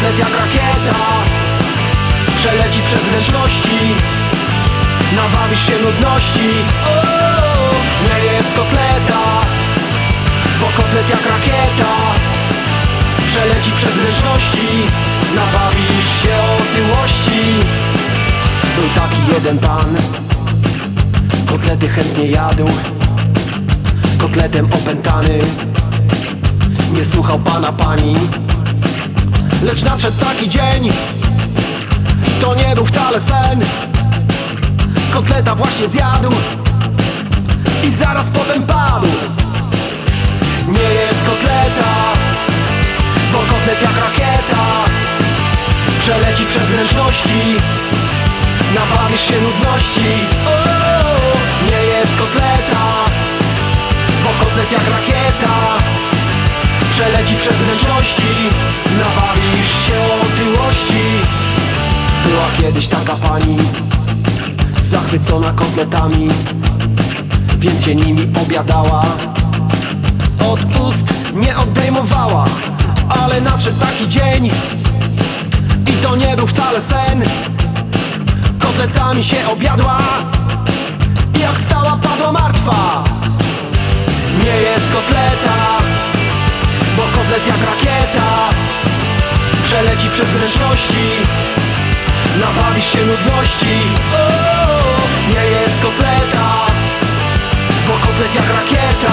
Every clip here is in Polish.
kotlet jak rakieta Przeleci przez wnętrzności Nabawisz się nudności. Nie jedz kotleta Bo kotlet jak rakieta Przeleci przez wnętrzności Nabawisz się otyłości. Był taki jeden pan. Kotlety chętnie jadł. Kotletem opętany. Nie słuchał pana pani Lecz nadszedł taki dzień To nie był wcale sen. Kotleta właśnie zjadł I zaraz potem padł. Nie jest kotleta Bo kotlet jak rakieta Przeleci przez wnętrzności Nabawisz się nudności. Nie jest kotleta Bo kotlet jak rakieta Przeleci przez wnętrzności kiedyś taka pani Zachwycona kotletami Więc się nimi obiadała. Od ust nie odejmowała Ale nadszedł taki dzień I to nie był wcale sen. Kotletami się objadła I jak stała padła martwa. Nie jest kotleta Bo kotlet jak rakieta Przeleci przez wnętrzności Nabawisz się nudności. Nie jest kotleta Bo kotlet jak rakieta.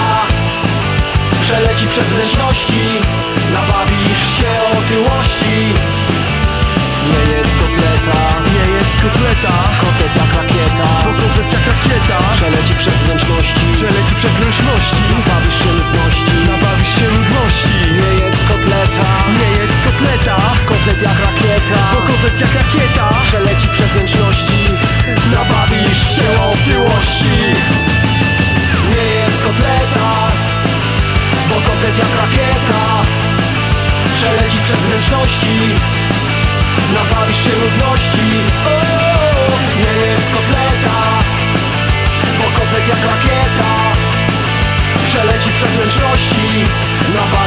Przeleci przez wnętrzności. Nabawisz się otyłości. Nie jedz kotleta Nie jedz kotleta, Kotlet jak rakieta bo kotlet jak rakieta. Przeleci przez wnętrzności. Przeleci przez wnętrzności. Nabawisz się nudności. Nabawisz się nudności. Nie jedz kotleta Nie jedz kotleta, Kotlet jak rakieta jak rakieta Przeleci przez wnętrzności Nabawisz się otyłości. Nie jest kotleta Bo kotlet jak rakieta Przeleci przez wnętrzności Nabawisz się ludności. Nie jest kotleta Bo kotlet jak rakieta Przeleci przez wnętrzności Nabawisz